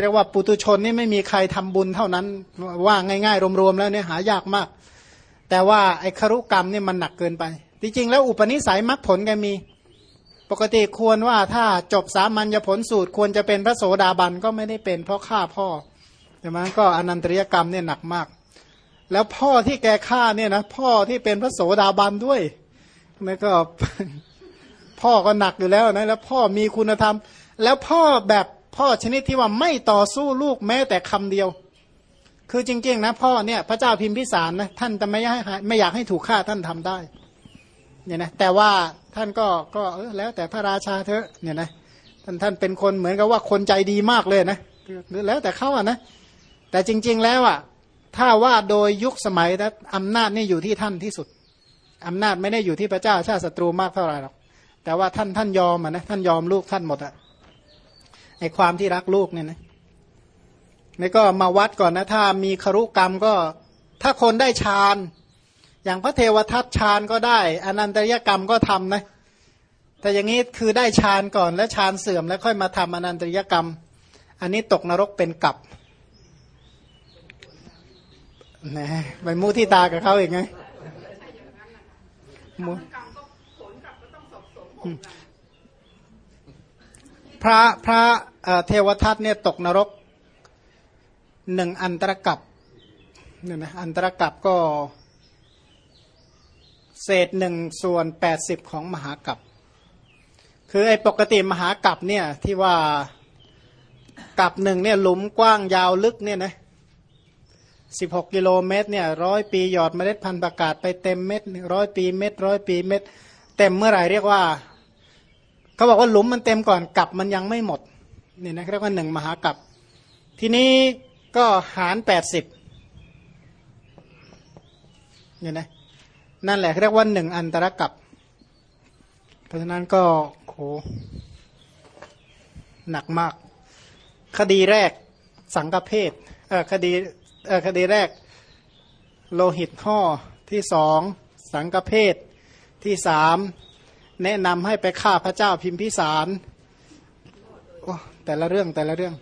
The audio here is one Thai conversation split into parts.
เรียกว่าปุตุชนนี่ไม่มีใครทำบุญเท่านั้นว่าง่ายๆ รวมๆแล้วเนี่ยหายากมาก แต่ว่าไอ้ครุกรรมนี่มันหนักเกินไป จริงๆ แล้วอุปนิสัยมรรคผลแกมี ปกติควรว่าถ้าจบสามัญญผลสูตรควรจะเป็นพระโสดาบันก็ไม่ได้เป็นเพราะฆ่าพ่อใช่ไหมก็อนันตริยกรรมเนี่ยหนักมาก แล้วพ่อที่แกฆ่าเนี่ยนะพ่อที่เป็นพระโสดาบันด้วยนี่ก็พ่อก็หนักอยู่แล้วนะแล้วพ่อมีคุณธรรม แล้วพ่อแบบ พ่อชนิดที่ว่าไม่ต่อสู้ลูกแม้แต่คำเดียว คือจริง ๆ นะ พ่อเนี่ยพระเจ้าพิมพิสารนะท่านจะไม่ให้ไม่อยากให้ถูกฆ่าท่านทำได้เนี่ยนะแต่ว่าท่านก็ก็เออแล้วแต่พระราชาเถอะเนี่ยนะท่านท่านเป็นคนเหมือนกับว่าคนใจดีมากเลยนะหรือแล้วแต่เขาอะนะแต่จริง ๆ แล้วอะถ้าว่าโดยยุคสมัยนะอำนาจนี่อยู่ที่ท่านที่สุดอำนาจไม่ได้อยู่ที่พระเจ้าชาติศัตรูมากเท่าไหร่หรอกแต่ว่าท่านท่านยอมอะนะท่านยอมลูกท่านหมดอะ ไอความที่รักลูกเนี่ยนะนี่ก็มาวัดก่อนนะถ้ามีครุกรรมก็ ถ้าคนได้ฌานอย่างพระเทวทัตฌานก็ได้ อนันตริยกรรมก็ทำนะ แต่อย่างนี้คือได้ฌานก่อนแล้วฌานเสื่อมแล้วค่อยมาทำอนันตริยกรรม อันนี้ตกนรกเป็นกับนะไปมูที่ตากับเขาอีกไงมูพระพระ เทวทัตเนี่ยตกนรกหนึ่งอันตรกับเนี่ยนะอันตรกับก็ เศษหนึ่งส่วนแปดสิบของมหากัปคือไอ้ปกติมหากัปเนี่ยที่ว่ากับหนึ่งเนี่ยหลุมกว้างยาวลึกเนี่ยนะสิบหกกิโลเมตรเนี่ยร้อยปีหยอดเมล็ดพันธุ์ประกาศไปเต็มเม็ดร้อยปีเม็ดร้อยปีเม็ดเต็มเมื่อไหร่เรียกว่า เขาบอกว่าหลุมมันเต็มก่อนกับมันยังไม่หมด เนี่ยนะเรียกว่าหนึ่งมหากับทีนี้ก็หารแปดสิบเนี่ยนะนั่นแหละเรียกว่าหนึ่งอันตรกับ เพราะฉะนั้นก็โหหนักมาก คดีแรกสังกเพศเออคดีเออคดีแรก โลหิตข้อที่สองสังกเพศที่สามแนะนำให้ไปฆ่าพระเจ้าพิมพิสาร แต่ละเรื่องแต่ละเรื่อง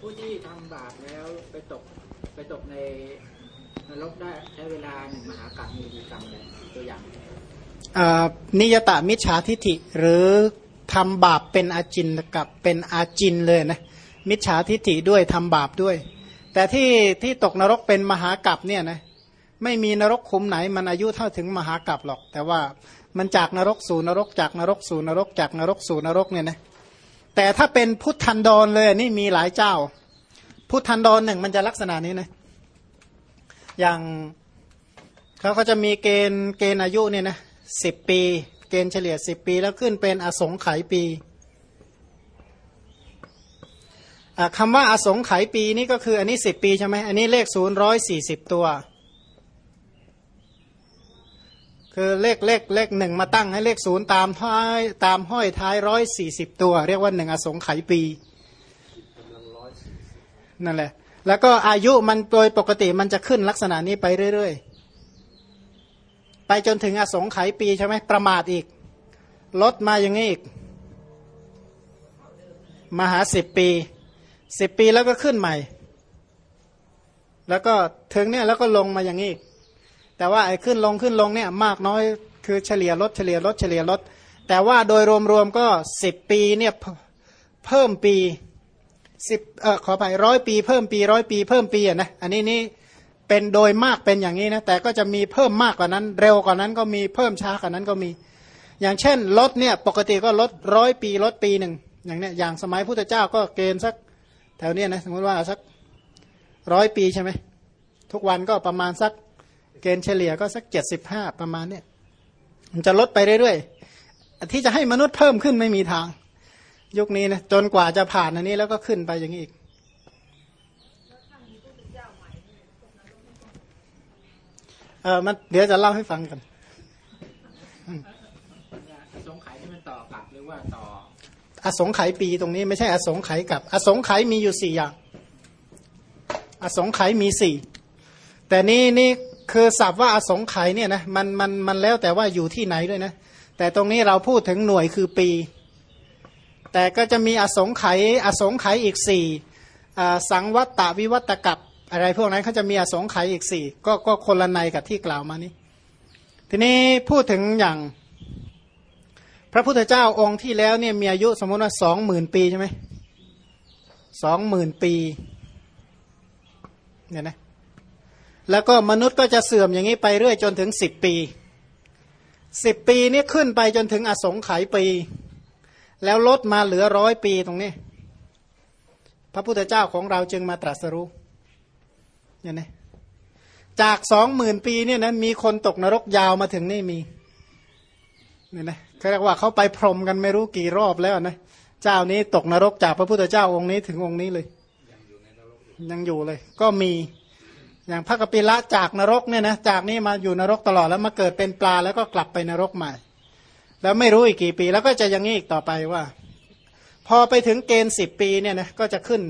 ผู้ที่ทำบาปแล้วไปตกไปตกในนรกได้ใช้เวลาหนึ่งมหากรัปมีกี่กรรมเลยตัวอย่างนิยตามิจฉาทิฐิหรือทำบาปเป็นอาจินกับเป็นอาจินเลยนะมิจฉาทิฐิด้วยทำบาปด้วย แต่ที่ที่ตกนรกเป็นมหากรัปเนี่ยนะไม่มีนรกคุมไหนมันอายุเท่าถึงมหากรัปหรอก แต่ว่า มันจากนรกสู่นรกจากนรกสู่นรกจากนรกสู่นรกเนี่ยนะแต่ถ้าเป็นพุทธันดรเลยนี่มีหลายเจ้า พุทธันดรหนึ่งมันจะลักษณะนี้นะอย่างเขาก็จะมีเกณฑ์เกณฑ์อายุเนี่ยนะสิบปี เกณฑ์เฉลี่ยสิบปี แล้วขึ้นเป็นอสงไขยปีคำว่าอสงไขยปีนี่ก็คืออันนี้สิบปีใช่ไหมอันนี้เลขศูนย์ร้อยสี่สิบตัว คือเลขเลขเลขหนึ่งมาตั้งให้เลขศูนย์ตามท้ายตามห้อยท้ายร้อยสี่สิบตัว เรียกว่าหนึ่งอสงไขยปีนั่นแหละ แล้วก็อายุมันโดยปกติมันจะขึ้นลักษณะนี้ไปเรื่อยๆ ไปจนถึงอสงไขยปีใช่ไหมประมาทอีก ลดมาอย่างนี้อีก มหาสิบปีสิบปีแล้วก็ขึ้นใหม่ แล้วก็ถึงเนี่ยแล้วก็ลงมาอย่างนี้อีก แต่ว่าไอ้ขึ้นลงขึ้นลงเนี่ยมากน้อยคือเฉลี่ยลดเฉลี่ยลดเฉลี่ยลด แต่ว่าโดยรวมๆก็สิบปีเนี่ยเพิ่มปีสิบเออขอไปร้อยปี เพิ่มปีร้อยปีเพิ่มปีอะนะอันนี้นี่เป็นโดยมากเป็นอย่างนี้นะแต่ก็จะมีเพิ่มมากกว่านั้น เร็วกว่านั้นก็มีเพิ่มช้ากว่านั้นก็มี อย่างเช่นลดเนี่ยปกติก็ลดร้อยปีลดปีหนึ่งอย่างเนี้ยอย่างสมัยพุทธเจ้าก็เกณฑ์สักแถวเนี้ยนะสมมติว่าสักร้อยปีใช่ไหมทุกวันก็ประมาณสัก เกณฑ์เฉลี่ยก็สักเจ็ดสิบห้าประมาณเนี้ยมันจะลดไปเรื่อยๆ ที่จะให้มนุษย์เพิ่มขึ้นไม่มีทาง ยุคนี้นะจนกว่าจะผ่านอันนี้แล้วก็ขึ้นไปอย่างนี้อีก เออมันเดี๋ยวจะเล่าให้ฟังกันอสงไขยที่มันต่อกับหรือว่าต่ออสงไขยปีตรงนี้ไม่ใช่อสงไขยกับ อสงไขยมีอยู่สี่อย่าง อสงไขยมีสี่แต่นี่นี่ คือศัพท์ว่าอสงไขยเนี่ยนะมันมันมันแล้วแต่ว่าอยู่ที่ไหนด้วยนะ แต่ตรงนี้เราพูดถึงหน่วยคือปี แต่ก็จะมีอสงไขยอสงไขยอีกสี่สังวัตตวิวัตกับอะไรพวกนั้นเขาจะมีอสงไขยอีกสี่ก็ก็คนละในกับที่กล่าวมานี้ ทีนี้พูดถึงอย่าง พระพุทธเจ้าองค์ที่แล้วเนี่ยมีอายุสมมติว่าสองหมื่นปีใช่ไหมสองหมื่นปีเนี่ยนะ แล้วก็มนุษย์ก็จะเสื่อมอย่างนี้ไปเรื่อยจนถึงสิบปีสิบปีนี้ขึ้นไปจนถึงอสงไขยปี แล้วลดมาเหลือร้อยปีตรงนี้ พระพุทธเจ้าของเราจึงมาตรัสรู้เนี่ยนะจากสองหมื่นปีเนี่ยนะมีคนตกนรกยาวมาถึงนี่มีเนี่ยนะเขาเรียกว่าเขาไปพรมกันไม่รู้กี่รอบแล้วนะเจ้านี้ตกนรกจากพระพุทธเจ้าองค์นี้ถึงองค์นี้เลย ยังอยู่เลย ก็มี อย่างพระกปิละจากนรกเนี่ยนะจากนี้มาอยู่นรกตลอดแล้วมาเกิดเป็นปลาแล้วก็กลับไปนรกใหม่ แล้วไม่รู้อีกกี่ปีแล้วก็จะย่างนี้อีกต่อไปว่า พอไปถึงเกณฑ์สิบปีเนี่ยนะก็จะขึ้น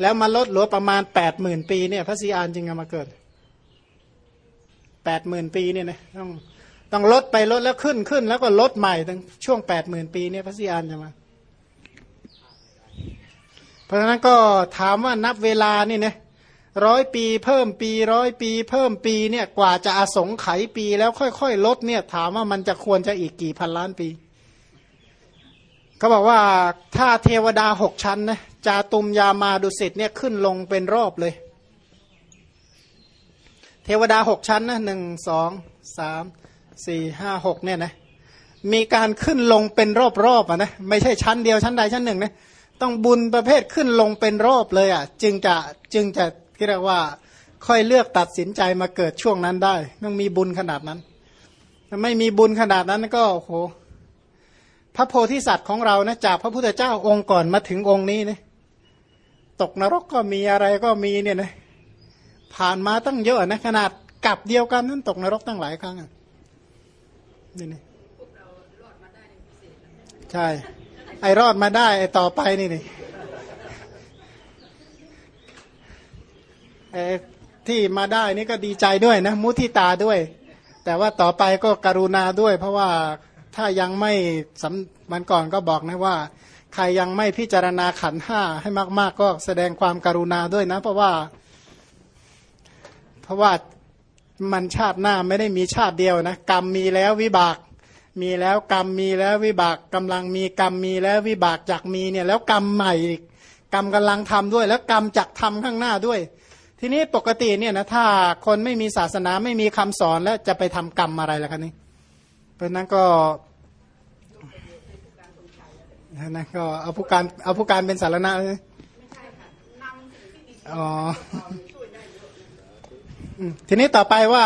แล้วมาลดเหลือประมาณแปดหมื่นปีเนี่ยพระศรีอานจึงจะมาเกิดแปดหมื่นปีเนี่ยนะต้องต้องลดไปลดแล้วขึ้นขึ้น แล้วก็ลดใหม่ตั้งช่วงแปดหมื่นปีเนี่ยพระศรีอานจะมา ราะฉะนั้นก็ถามว่านับเวลานี่นะร้อยปีเพิ่มปีร้อยปี เพิ่มปีเนี่ยกว่าจะอสงไขยปีแล้วค่อยๆลดเนี่ยถามว่ามันจะควรจะอีกกี่พันล้านปีเขาบอกว่าถ้าเทวดาหกชั้นนะจาตุมยามาดุสิตเนี่ยขึ้นลงเป็นรอบเลย เทวดาหกชั้นนะหนึ่งสองสามสี่ห้าหกเนี่ยนะมีการขึ้นลงเป็นรอบๆอะนะไม่ใช่ชั้นเดียวชั้นใดชั้นหนึ่งนะ ต้องบุญประเภทขึ้นลงเป็นรอบเลยอะ จึงจะจึงจะเรียกว่า ค่อยเลือกตัดสินใจมาเกิดช่วงนั้นได้ต้องมีบุญขนาดนั้นถ้าไม่มีบุญขนาดนั้นก็โหพระโพธิสัตว์ของเรานะจากพระพุทธเจ้าองค์ก่อนมาถึงองค์นี้นะตกนรกก็มีอะไรก็มีเนี่ยนะผ่านมาตั้งเยอะนะขนาดกับเดียวกันนั้นตกนรกตั้งหลายครั้งอะนี่นี่ใช่ ไอรอดมาได้ ไอต่อไปนี่นี่ไอที่มาได้นี่ก็ดีใจด้วยนะ มุทิตาด้วย แต่ว่าต่อไปก็กรุณาด้วย เพราะว่าถ้ายังไม่สำมันก่อนก็บอกนะว่า ใครยังไม่พิจารณาขันห้าให้มาก ๆ ก็แสดงความการุณาด้วยนะ เพราะว่า เพราะว่ามันชาติหน้าไม่ได้มีชาติเดียวนะ กรรมมีแล้ววิบาก มีแล้วกรรมมีแล้ววิบากกำลังมีกรรมมีแล้ววิบากจักมีเนี่ยแล้วกรรมใหม่อีกกรรมกำลังทำด้วย แล้วกรรมจักทำข้างหน้าด้วย ทีนี้ปกติเนี่ยนะถ้าคนไม่มีศาสนาไม่มีคำสอนแล้วจะไปทำกรรมอะไรล่ะคะนี่เพราะนั้นก็นะก็เอาผู้การเอาผู้การเป็นสารณะเลยอ๋อทีนี้ต่อไปว่า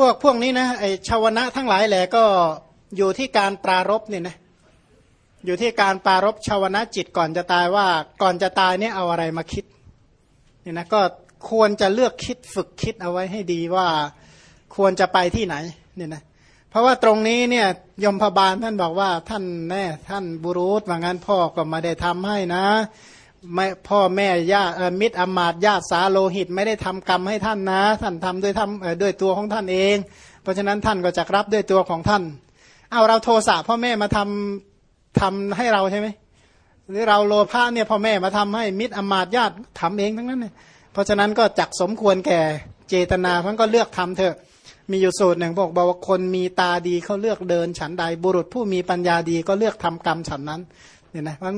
พวกพวกนี้นะไอชาวนะทั้งหลายแหละก็อยู่ที่การปรารบเนี่ยนะอยู่ที่การปรารบชาวนะจิตก่อนจะตายว่าก่อนจะตายเนี่ยเอาอะไรมาคิดเนี่ยนะก็ควรจะเลือกคิดฝึกคิดเอาไว้ให้ดีว่าควรจะไปที่ไหนเนี่ยนะเพราะว่าตรงนี้เนี่ยยมพบาลท่านบอกว่าท่านแน่ท่านบุรุษว่างั้นพ่อก็มาได้ทำให้นะ ไม่พ่อแม่ญาติมิตรอมาตญาติสาโลหิต ไม่ได้ทำกรรมให้ท่านนะ ท่านทำด้วยทำด้วยตัวของท่านเอง เพราะฉะนั้นท่านก็จะรับด้วยตัวของท่าน เอาเราโทสะพ่อแม่มาทำทำให้เราใช่ไหมหรือเราโลภะเนี่ยพ่อแม่มาทำให้มิตรอมาตญาติทำเองทั้งนั้นเนี่ยเพราะฉะนั้นก็จักสมควรแก่เจตนาเพราะก็เลือกทำเถอะ มีอยู่สูตรหนึ่งบอกบอกว่าคนมีตาดีเขาเลือกเดินฉันใดบุรุษผู้มีปัญญาดีก็เลือกทำกรรมฉันนั้นเนี่ยนะมัน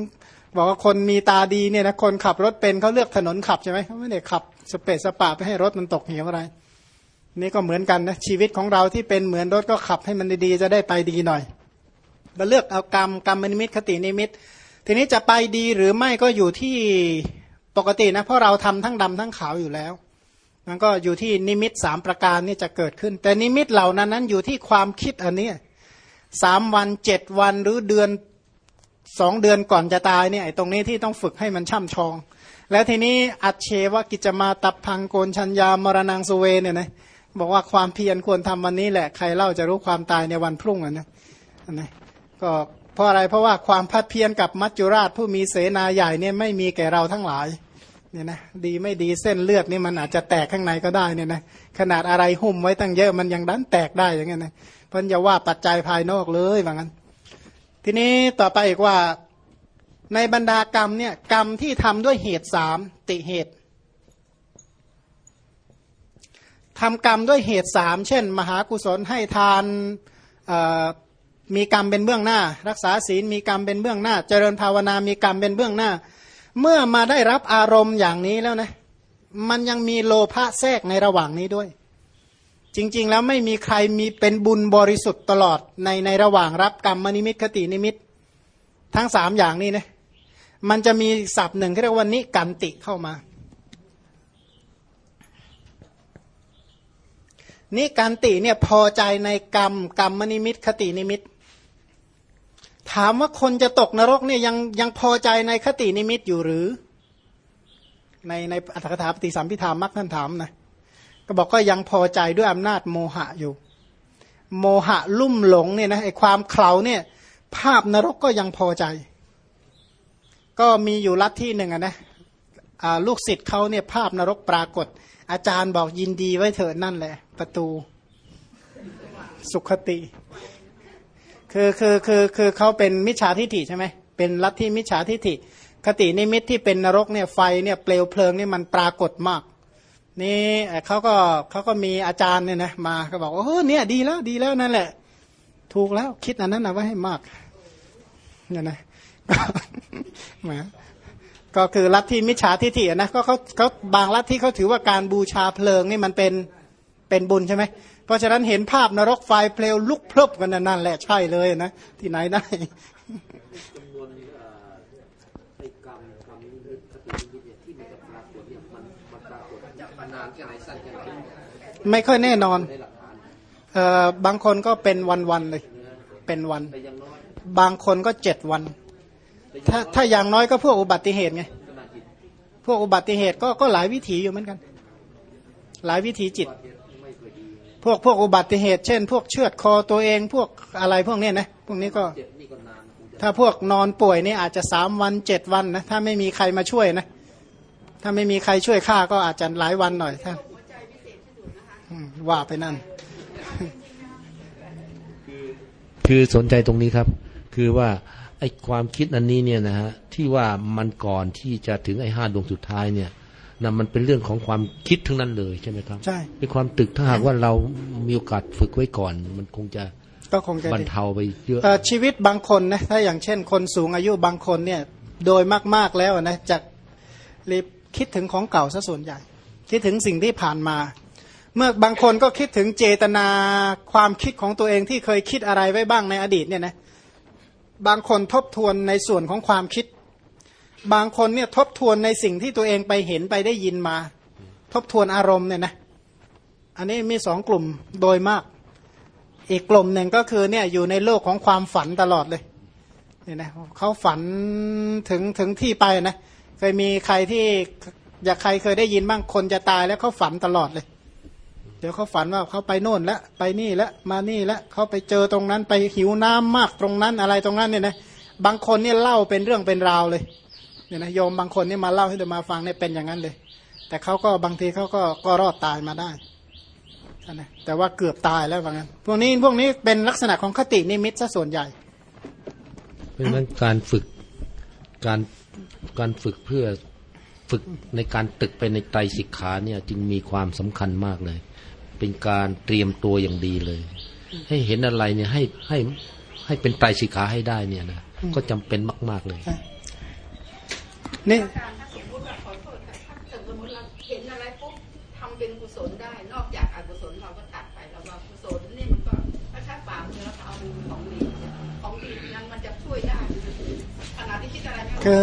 บอกว่าคนมีตาดีเนี่ยนะคนขับรถเป็นเขาเลือกถนนขับใช่ไหมเขาไม่ได้ขับสเปซสปาไปให้รถมันตกเหวอะไร นี่ก็เหมือนกันนะชีวิตของเราที่เป็นเหมือนรถก็ขับให้มันดีๆจะได้ไปดีหน่อยเราเลือกเอากรรมกรรมนิมิตคตินิมิต ทีนี้จะไปดีหรือไม่ก็อยู่ที่ปกตินะเพราะเราทำทั้งดำทั้งขาวอยู่แล้วมันก็อยู่ที่นิมิตสามประการนี่จะเกิดขึ้น แต่นิมิตเหล่านั้นนั้นอยู่ที่ความคิดอันนี้สามวันเจ็ดวันหรือเดือน สองเดือนก่อนจะตายเนี่ยตรงนี้ที่ต้องฝึกให้มันช่ำชอง แล้วทีนี้อัจเชวกิจมาตับพังโกนชัญญามรณงสุเวเนี่ยนะบอกว่าความเพียรควรทำวันนี้แหละใครเล่าจะรู้ความตายในวันพรุ่งอะนะนะก็เพราะอะไรเพราะว่าความพัดเพียรกับมัจจุราชผู้มีเสนาใหญ่เนี่ยไม่มีแก่เราทั้งหลายเนี่ยนะดีไม่ดีเส้นเลือดนี่มันอาจจะแตกข้างในก็ได้เนี่ยนะขนาดอะไรหุ้มไว้ตั้งเยอะมันยังดันแตกได้อย่างเงี้ยนะเพิ่นจะว่าปัจจัยภายนอกเลยว่างั้น ทีนี้ต่อไปอีกว่าในบรรดากรรมเนี่ยกรรมที่ทำด้วยเหตุสามติเหตุทำกรรมด้วยเหตุสามเช่น มหากุศลให้ทานมีกรรมเป็นเบื้องหน้า รักษาศีลมีกรรมเป็นเบื้องหน้า เจริญภาวนามีกรรมเป็นเบื้องหน้า เมื่อมาได้รับอารมณ์อย่างนี้แล้วนะมันยังมีโลภะแทรกในระหว่างนี้ด้วย จริง ๆ แล้วไม่มีใครมีเป็นบุญบริสุทธิ์ตลอดในในระหว่างรับกรรมนิมิตคตินิมิต ทั้งสามอย่างนี้นะมันจะมีศัพท์หนึ่งที่เรียกว่านิกันติเข้ามา นิกันติเนี่ยพอใจในกรรมกรรมนิมิตคตินิมิต ถามว่าคนจะตกนรกเนี่ยยังยังพอใจในคตินิมิตอยู่หรือ ในในอรรถกถาปฏิสัมภิทามรรคท่านถามนะ ก็บอกก็ยังพอใจด้วยอำนาจโมหะอยู่ โมหะลุ่มหลงเนี่ยนะไอความเข่าเนี่ย ภาพนรกก็ยังพอใจ ก็มีอยู่ลัทธิหนึ่งนะลูกศิษย์เขาเนี่ยภาพนรกปรากฏ อาจารย์บอกยินดีไว้เถิดนั่นแหละ ประตูสุขติ คือคือคือคือเขาเป็นมิจฉาทิฏฐิใช่ไหมเป็นลัทธิมิจฉาทิฏฐิคตินิมิตที่เป็นนรกเนี่ยไฟเนี่ยเปลวเพลิงเนี่ยมันปรากฏมาก นี่เขาก็เขาก็มีอาจารย์เนี่ยนะมาก็บอกโอ้เนี่ยดีแล้วดีแล้วนั่นแหละ ถูกแล้วคิดอันนั้นนะว่าให้มากเนี่ยนะมาก็คือลัทธิมิจฉาทิฏฐินะก็เขาเขาบางลัทธิเขาถือว่าการบูชาเพลิงนี่มันเป็นเป็นบุญใช่ไหมเพราะฉะนั้นเห็นภาพนรกไฟเปลวลุกพลบกันนั่นแหละใช่เลยนะที่ไหนได้ ไม่ค่อยแน่นอนเอ่อบางคนก็เป็นวันวันเลย เป็นวัน บางคนก็เจ็ดวัน ถ้าถ้าอย่างน้อยก็พวกอุบัติเหตุไง พวกอุบัติเหตุก็ก็หลายวิถีอยู่เหมือนกัน หลายวิถีจิต พวกพวกอุบัติเหตุ เช่น พวกเชือดคอตัวเอง พวกอะไรพวกนี้นะ พวกนี้ก็ ถ้าพวกนอนป่วยนี่อาจจะสามวันเจ็ดวันนะ ถ้าไม่มีใครมาช่วยนะ ถ้าไม่มีใครช่วยฆ่าก็อาจจะหลายวันหน่อยท่านว่าไปนั่น คือสนใจตรงนี้ครับ คือว่าไอ้ความคิดอันนี้เนี่ยนะฮะที่ว่ามันก่อนที่จะถึงไอ้ห้าดวงสุดท้ายเนี่ยนะมันเป็นเรื่องของความคิดทั้งนั้นเลยใช่ไหมครับใช่เป็นความตึกถ้าหากว่าเรามีโอกาสฝึกไว้ก่อน มันคงจะก็คงจะบรรเทาไปเยอะชีวิตบางคนนะถ้าอย่างเช่น คนสูงอายุบางคนเนี่ย โดยมากๆแล้วนะจะรีบ คิดถึงของเก่าซะส่วนใหญ่ คิดถึงสิ่งที่ผ่านมา เมื่อบางคนก็คิดถึงเจตนาความคิดของตัวเองที่เคยคิดอะไรไว้บ้างในอดีตเนี่ยนะบางคนทบทวนในส่วนของความคิด บางคนเนี่ยทบทวนในสิ่งที่ตัวเองไปเห็นไปได้ยินมา ทบทวนอารมณ์เนี่ยนะอันนี้มีสองกลุ่มโดยมาก อีกกลุ่มหนึ่งก็คือเนี่ยอยู่ในโลกของความฝันตลอดเลยเนี่ยนะเขาฝันถึงถึงที่ไปนะ เคยมีใครที่อยากใครเคยได้ยินบ้างคนจะตายแล้วเขาฝันตลอดเลย เดี๋ยวเขาฝันว่าเขาไปโน่นแล้วไปนี่แล้วมานี่แล้วเขาไปเจอตรงนั้นไปหิวน้ำมากตรงนั้นอะไรตรงนั้นเนี่ยนะบางคนเนี่ยเล่าเป็นเรื่องเป็นราวเลยเนี่ยนะโยมบางคนเนี่ยมาเล่าให้เดี๋ยวมาฟังเนี่ยเป็นอย่างนั้นเลย แต่เขาก็บางทีเขาก็ก็รอดตายมาได้นะแต่ว่าเกือบตายแล้วว่างั้นพวกนี้พวกนี้เป็นลักษณะของคตินิมิตซะส่วนใหญ่ เพราะฉะนั้นการฝึกการ การฝึกเพื่อฝึกในการตึกไปในไตรสิกขาเนี่ยจึงมีความสำคัญมากเลย เป็นการเตรียมตัวอย่างดีเลย ให้เห็นอะไรเนี่ยให้ให้ให้เป็นไตรสิกขาให้ได้เนี่ยนะก็จำเป็นมาก ๆเลยนี่เห็นอะไรปุ๊บทำเป็นกุศลได้นอกจากอกุศลเราก็ตัดไปแล้วว่ากุศลนี่มันก็ถ้าถ้าปามเนื้อเอาของดีของดีนั้นมันจะช่วยได้ขณะที่ คิดอะไรคือ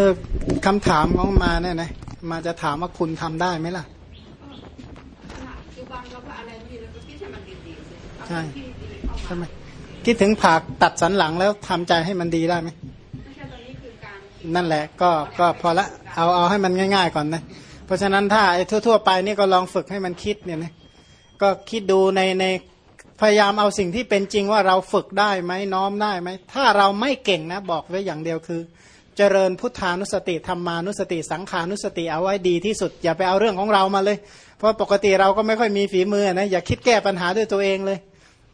คำถามของมาเนี่ยนะมาจะถามว่าคุณทำได้ไหมล่ะใช่ใช่ไหมคิดถึงผักตัดสันหลังแล้วทำใจให้มันดีได้ไหมนั่นแหละก็ก็พอละเอาเอาให้มันง่าย ๆ ก่อนนะ เพราะฉะนั้นถ้าไอ้ทั่ว ๆ ไปนี่ก็ลองฝึกให้มันคิดเนี่ยนะก็คิดดูในใน พยายามเอาสิ่งที่เป็นจริงว่าเราฝึกได้ไหมน้อมได้ไหมถ้าเราไม่เก่งนะบอกไว้อย่างเดียวคือ เจริญพุทธานุสติธรรมานุสติสังขานุสติเอาไว้ดีที่สุด อย่าไปเอาเรื่องของเรามาเลย เพราะปกติเราก็ไม่ค่อยมีฝีมือนะอย่าคิดแก้ปัญหาด้วยตัวเองเลย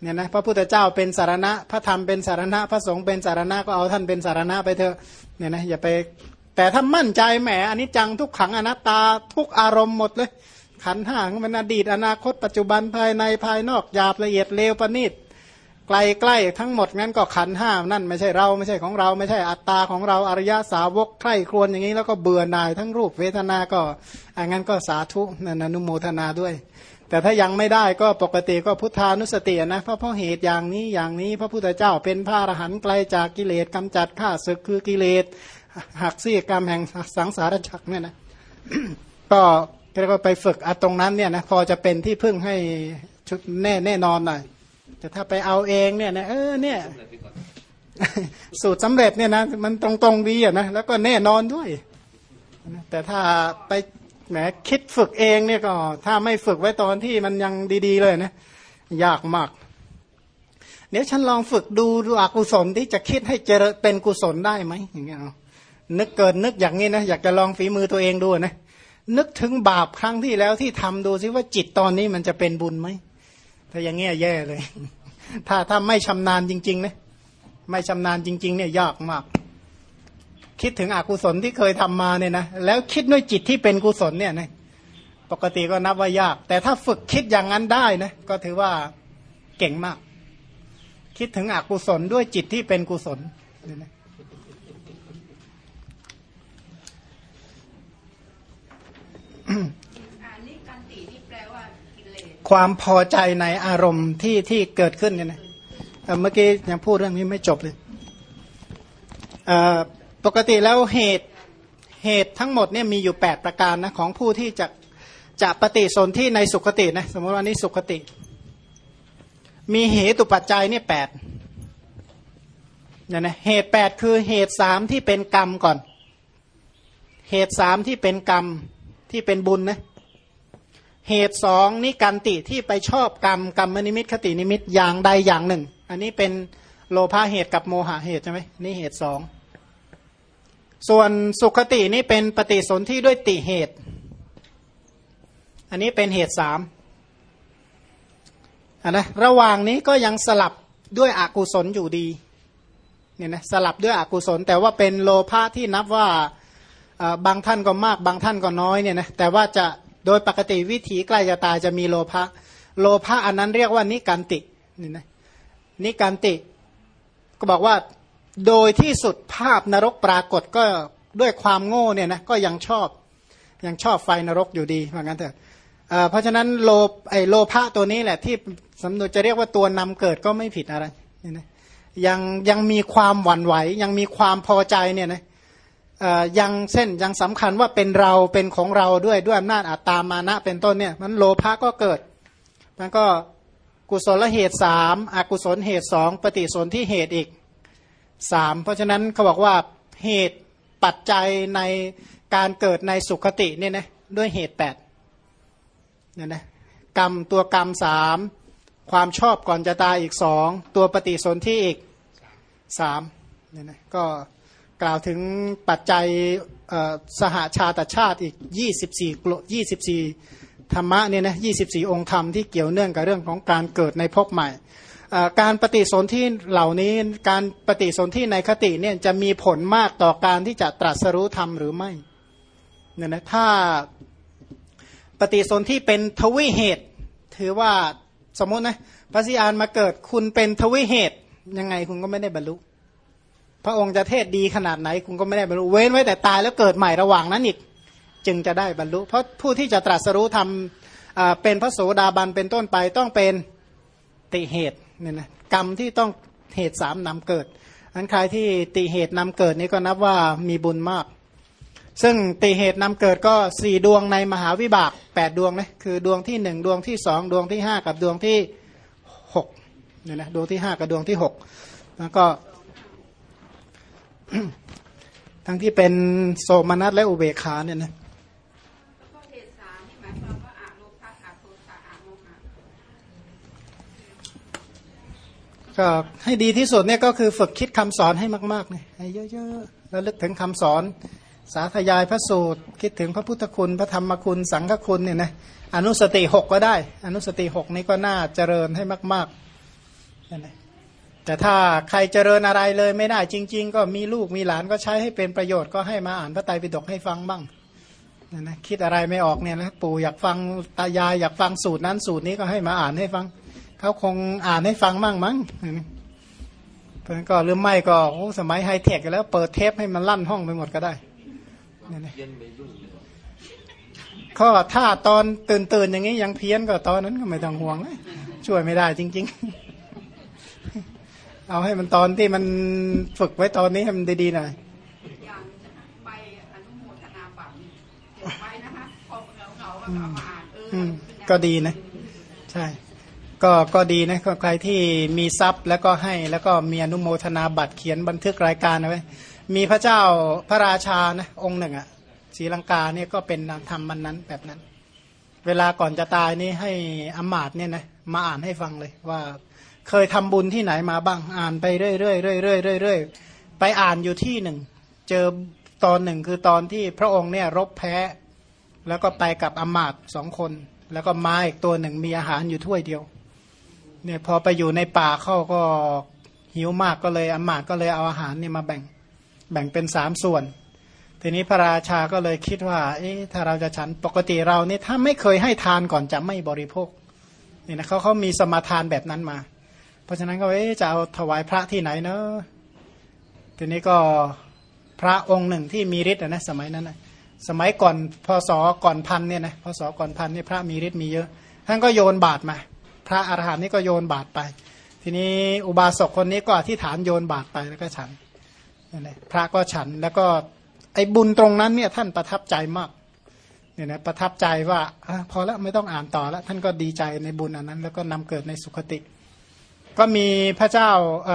เนี่ยนะพระพุทธเจ้าเป็นสารณะ พระธรรมเป็นสารณะ พระสงฆ์เป็นสารณะก็เอาท่านเป็นสารณะไปเถอะเนี่ยนะอย่าไปแต่ถ้ามั่นใจแหมอันนี้จังทุกขังอนัตตาทุกอารมณ์หมดเลย ขันห้ามันอดีตอนาคตปัจจุบันภายในภายนอกหยาบละเอียดเลวประณีตไกลใกล้ทั้งหมดงั้นก็ขันห้านั่นไม่ใช่เราไม่ใช่ของเราไม่ใช่อัตตาของเราอริยสาวกใคร่ครวญอย่างนี้แล้วก็เบื่อหน่ายทั้งรูปเวทนาก็อันนั้นก็สาธุนันนุโมทนาด้วย แต่ถ้ายังไม่ได้ก็ปกติก็พุทธานุสตินะเพราะเพราะเหตุอย่างนี้อย่างนี้ พระพุทธเจ้าเป็นพระอรหันต์ไกลจากกิเลสกำจัดข้าศึกคือกิเลสหักซี่กรรมแห่งสังสารวัฏเนี่ยนะก็ เรียกว่าไปฝึกอะตรงนั้นเนี่ยนะพอจะเป็นที่พึ่งให้ชุดแน่แน่นอนหน่อยแต่ถ้าไปเอาเองเนี่ยนะเออเนี่ย สูตรสำเร็จเนี่ยนะมันตรงตรงๆดีอะนะแล้วก็แน่นอนด้วย แต่ถ้าไปแหมคิดฝึกเองเนี่ยก็ ถ้าไม่ฝึกไว้ตอนที่มันยังดีๆเลยนะยากมากเดี๋ยวฉันลองฝึกดูดูอกุศลที่จะคิดให้เจริญเป็นกุศลได้ไหมอย่างเงี้ยนึกเกินนึกอย่างนี้นะอยากจะลองฝีมือตัวเองดูนะ นึกถึงบาปครั้งที่แล้วที่ทำดูซิว่าจิตตอนนี้มันจะเป็นบุญไหมถ้าอย่างเงี้ยแย่เลย ถ้าถ้าไม่ชำนาญจริงๆนะไม่ชำนาญจริง ๆ เนี่ยยากมาก คิดถึงอกุศลที่เคยทำมาเนี่ยนะแล้วคิดด้วยจิตที่เป็นกุศลเนี่ยนะปกติก็นับว่ายาก แต่ถ้าฝึกคิดอย่างนั้นได้นะก็ถือว่าเก่งมาก คิดถึงอกุศลด้วยจิตที่เป็นกุศลเนี่ยนะ อันนี้กันตินี่แปลว่ากิเลส ความพอใจในอารมณ์ที่ที่เกิดขึ้นเนี่ยนะเอ่เมื่อกี้ยังพูดเรื่องนี้ไม่จบเลยปกติแล้วเหตุเหตุทั้งหมดเนี่ยมีอยู่ 8 ประการนะของผู้ที่จะจะปฏิสนธิในสุขตินะสมมติว่านี่สุขติ มีเหตุปัจจัยเนี่ยแปดเนี่ยนะเหตุแปดคือเหตุสามที่เป็นกรรมก่อน เหตุสามที่เป็นกรรม ที่เป็นบุญนะเหตุสองนี่กันติที่ไปชอบกรรมกรรมนิมิตคตินิมิตอย่างใดอย่างหนึ่ง อันนี้เป็นโลภะเหตุกับโมหะเหตุใช่ไหมนี่เหตุสองส่วนสุขตินี่เป็นปฏิสนธิด้วยติเหตุ อันนี้เป็นเหตุสามอันนะระหว่างนี้ก็ยังสลับด้วยอกุศลอยู่ดีเนี่ยนะสลับด้วยอกุศล แต่ว่าเป็นโลภะที่นับว่า บางท่านก็มาก บางท่านก็น้อยเนี่ยนะแต่ว่าจะโดยปกติวิถีใกล้จะตายจะมีโลภะโลภะอันนั้นเรียกว่านิการตินี่นะนิการติก็บอกว่าโดยที่สุดภาพนรกปรากฏก็ด้วยความโง่เนี่ยนะก็ยังชอบยังชอบไฟนรกอยู่ดีว่างั้นเถอะเพราะฉะนั้นโลไอโลภะตัวนี้แหละที่สำนวนจะเรียกว่าตัวนำเกิดก็ไม่ผิดอะไรนี่นะยังยังมีความหวั่นไหว ยังมีความพอใจเนี่ยนะเยังเส้นยังสำคัญว่าเป็นเราเป็นของเราด้วยด้วยอำนาจอัตตามานะเป็นต้นเนี่ยมันโลภะก็เกิด มันก็กุศลเหตุสามอกุศลเหตุสองปฏิสนธิเหตุอีกสามเพราะฉะนั้นเขาบอกว่าเหตุปัจจัยในการเกิดในสุขติเนี่ยนะด้วยเหตุแปดเนี่ยนะกรรมตัวกรรมสามความชอบก่อนจะตายอีกสองตัวปฏิสนธิอีกสามเนี่ยนะก็ กล่าวถึงปัจจัยสหาชาติชาติอีก 24กลุ่ม24 ธรรมะเนี่ยนะ24 องค์ธรรมที่เกี่ยวเนื่องกับเรื่องของการเกิดในภพใหม่ การปฏิสนธิเหล่านี้การปฏิสนธิในคติเนี่ยจะมีผลมากต่อการที่จะตรัสรู้ธรรมหรือไม่เนี่ยนะถ้าปฏิสนธิเป็นทวิเหตุ ถือว่าสมมตินะพระสิอานมาเกิดคุณเป็นทวิเหตุยังไงคุณก็ไม่ได้บรรลุ พระองค์จะเทศดีขนาดไหนคุณก็ไม่ได้บรรลุเว้นไว้แต่ตายแล้วเกิดใหม่ระหว่างนั้นอีกจึงจะได้บรรลุ เพราะผู้ที่จะตรัสรู้ทำเป็นพระโสดาบันเป็นต้นไปต้องเป็นติเหตุเนี่ยนะกรรมที่ต้องเหตุสามนำเกิดอันใครที่ติเหตุนำเกิดนี่ก็นับว่ามีบุญมาก ซึ่งติเหตุนำเกิดก็สี่ดวงในมหาวิบากแปดดวงนะคือดวงที่หนึ่งดวงที่สองดวงที่ห้ากับดวงที่หกเนี่ยนะดวงที่ห้ากับดวงที่หกแล้วก็ ทั้งที่เป็นโสมนัสและอุเบกขาเนี่ยนะก็ให้ดีที่สุดเนี่ยก็คือฝึกคิดคำสอนให้มากๆเนี่ยให้เยอะๆแล้วลึกถึงคำสอน สาธยายพระสูตร คิดถึงพระพุทธคุณพระธรรมคุณสังฆคุณเนี่ยนะอนุสติหกก็ได้ อนุสติหกนี้ก็น่าเจริญให้มากนั่นแหละ แต่ถ้าใครเจริญอะไรเลยไม่ได้จริง ๆ ก็มีลูกมีหลานก็ใช้ให้เป็นประโยชน์ก็ให้มาอ่านพระไตรปิฎกให้ฟังบ้างนั่นะคิดอะไรไม่ออกเนี่ยนะปู่อยากฟังตายายอยากฟังสูตรนั้นสูตรนี้ก็ให้มาอ่านให้ฟังเขาคงอ่านให้ฟังมั่งมั้งเพราะนั้นก็หรือไม่ก็โอ้สมัยไฮเทคแล้ว เปิดเทปให้มันลั่นห้องไปหมดก็ได้นั่นะก็ถ้าตอนตื่นตื่นๆอย่างนี้ยังเพี้ยนก็ตอนนั้นก็ไม่ต้องห่วงช่วยไม่ได้จริง ๆ เอาให้มันตอนที่มันฝึกไว้ตอนนี้ให้มันดีๆหน่อยอย่างนะคะไปอนุโมทนาบัตรเนี่ยเก็บไว้นะคะพอเหงาๆก็เอามาอ่านเอออือมก็ดีนะ ใช่ ก็ก็ดีนะใครที่มีทรัพย์แล้วก็ให้แล้วก็มีอนุโมทนาบัตรเขียนบันทึกรายการเอาไว้มีพระเจ้าพระราชานะองค์หนึ่งอะศรีลังกาเนี่ยก็เป็นทำมันนั้นแบบนั้น เวลาก่อนจะตายนี่ให้อำมาตย์เนี่ยนะมาอ่านให้ฟังเลยว่า เคยทำบุญที่ไหนมาบ้าง อ่านไปเรื่อยๆเรื่อยๆเรื่อยๆไปอ่านอยู่ที่หนึ่ง เจอตอนหนึ่งคือตอนที่พระองค์เนี่ยรบแพ้ แล้วก็ไปกับอมาตสองคน แล้วก็มาอีกตัวหนึ่งมีอาหารอยู่ถ้วยเดียว เนี่ยพอไปอยู่ในป่าเข้าก็หิวมากก็เลยอมาตก็เลยเอาอาหารเนี่ยมาแบ่งแบ่งเป็นสามส่วน ทีนี้พระราชาก็เลยคิดว่า เอ๊ะถ้าเราจะฉันปกติเราเนี่ยถ้าไม่เคยให้ทานก่อนจะไม่บริโภคนี่ยนะเขาเขามีสมาทานแบบนั้นมา ราะฉะนั้นก็เอ๊จะเอาถวายพระที่ไหนเนอะทีนี้ก็พระองค์หนึ่งที่มีฤทธิ์อะนะสมัยนั้นนะสมัยก่อนพศก่อนพันเนี่ยนะพศก่อนพันนี่พระมีฤทธิ์มีเยอะท่านก็โยนบาตรมา พระอรหันต์นี่ก็โยนบาตรไป ทีนี้อุบาสกคนนี้ก็อธิษฐานโยนบาตรไปแล้วก็ฉันนั่นะพระก็ฉันแล้วก็ไอ้บุญตรงนั้นเนี่ยท่านประทับใจมากเนี่ยนะประทับใจว่าอพอแล้วไม่ต้องอ่านต่อแล้ว ท่านก็ดีใจในบุญอันนั้น แล้วก็นำเกิดในสุคติ ก็มีพระเจ้า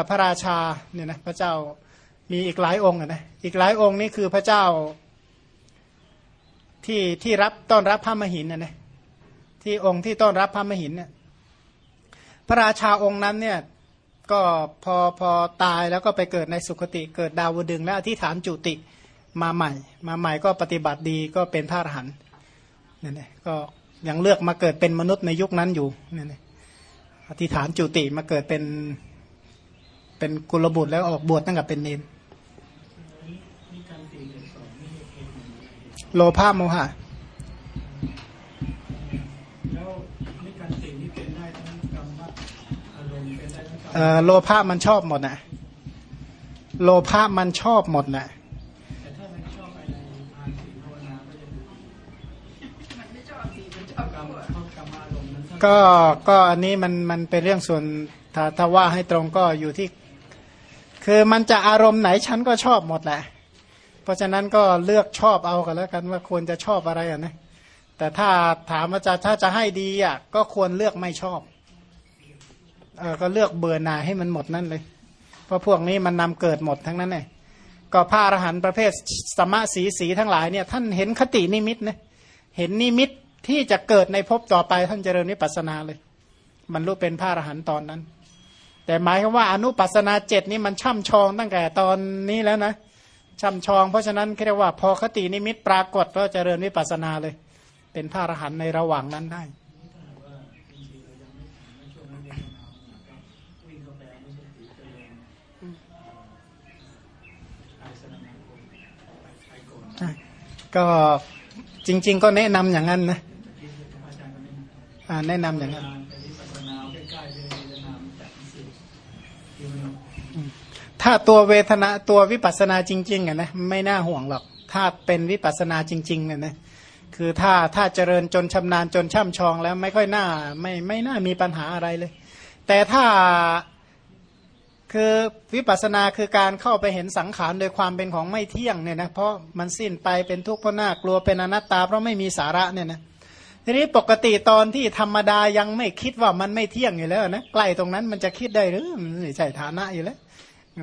พระราชาเนี่ยนะพระเจ้ามีอีกหลายองค์นะอีกหลายองค์นี่คือพระเจ้าที่ที่รับต้อนรับพระมหินนะนะที่องค์ที่ต้อนรับพระมหินเนี่ยพระราชาองค์นั้นเนี่ยก็พอพอตายแล้วก็ไปเกิดในสุคติ เกิดดาวดึงและอธิษฐานจุติมาใหม่ มาใหม่ก็ปฏิบัติดีก็เป็นพระอรหันต์เนี่ยนะก็ยังเลือกมาเกิดเป็นมนุษย์ในยุคนั้นอยู่เนี่ยนะ อธิษฐานจุติมาเกิดเป็นเป็นกุลบุตรแล้วออกบวชตั้งแต่เป็นเนนโลภะโมหะแล้วนิการตินี่เป็นได้ทั้งกรรมะอารมณ์เป็นได้ทั้งกรรมเอ่อโลภะมันชอบหมดนะโลภะมันชอบหมดนะ ก็ก็อันนี้มันมันเป็นเรื่องส่วนถ้าถ้าว่าให้ตรงก็อยู่ที่ คือมันจะอารมณ์ไหนฉันก็ชอบหมดแหละ เพราะฉะนั้นก็เลือกชอบเอากันแล้วกันว่าควรจะชอบอะไรอะนะแต่ถ้าถามว่าจะถ้าจะให้ดีอะก็ควรเลือกไม่ชอบเออก็เลือกเบื่อหน่ายให้มันหมดนั่นเลย เพราะพวกนี้มันนำเกิดหมดทั้งนั้นเลยก็พระอรหันต์ประเภทสมะสีสีทั้งหลายเนี่ยท่านเห็นคตินิมิตนะเห็นนิมิต ที่จะเกิดในภพต่อไปท่านเจริญวิปัสนาเลยบรรลุเป็นพระอรหันต์ตอนนั้น แต่หมายความว่าอนุปัสนาเจ็ดนี่มันช่ำชองตั้งแต่ตอนนี้แล้วนะช่ำชอง เพราะฉะนั้นเรียกว่าพอคตินิมิตปรากฏก็เจริญวิปัสนาเลย เป็นพระอรหันต์ในระหว่างนั้นได้ก็จริง ๆ ก็แนะนำอย่างนั้นนะ แนะนำอย่างนั้นถ้าตัวเวทนาตัววิปัสนาจริงๆอะนะไม่น่าห่วงหรอก ถ้าเป็นวิปัสนาจริงๆเนี่ยนะคือถ้าถ้าเจริญจนชำนาญจนช่ำชองแล้วไม่ค่อยน่าไม่ไม่น่ามีปัญหาอะไรเลย แต่ถ้าคือวิปัสนาคือการเข้าไปเห็นสังขารโดยความเป็นของไม่เที่ยงเนี่ยนะเพราะมันสิ้นไปเป็นทุกข์เพราะน่ากลัวเป็นอนัตตาเพราะไม่มีสาระเนี่ยนะ ทีนี้ปกติตอนที่ธรรมดายังไม่คิดว่ามันไม่เที่ยงอยู่แล้วนะใกล้ตรงนั้นมันจะคิดได้หรือมันไม่ใช่ฐานะอยู่แล้ว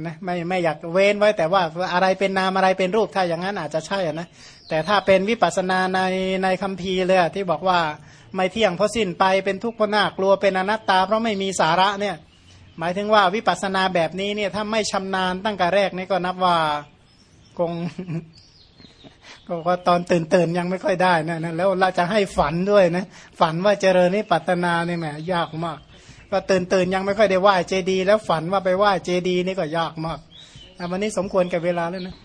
นะไม่ไม่อยากเว้นไว้แต่ว่าอะไรเป็นนามอะไรเป็นรูปถ้าอย่างนั้นอาจจะใช่นะแต่ถ้าเป็นวิปัสสนาในในคัมภีร์เลยที่บอกว่าไม่เที่ยงเพราะสิ้นไปเป็นทุกข์เพราะน่ากลัวเป็นอนัตตา เพราะไม่มีสาระเนี่ย หมายถึงว่าวิปัสสนาแบบนี้เนี่ยถ้าไม่ชำนาญตั้งแต่แรกนี่ก็นับว่าคง ก็ว่าตอนตื่นตื่นยังไม่ค่อยได้นะนะแล้วเราจะให้ฝันด้วยนะฝันว่าเจริญนิปัตนาเนี่ยแหมยากมาก ก็ตื่นตื่นยังไม่ค่อยได้ไหว้เจดี แล้วฝันว่าไปไหว้เจดีนี่ก็ยากมากอะวันนี้สมควรกับเวลาแล้วนะ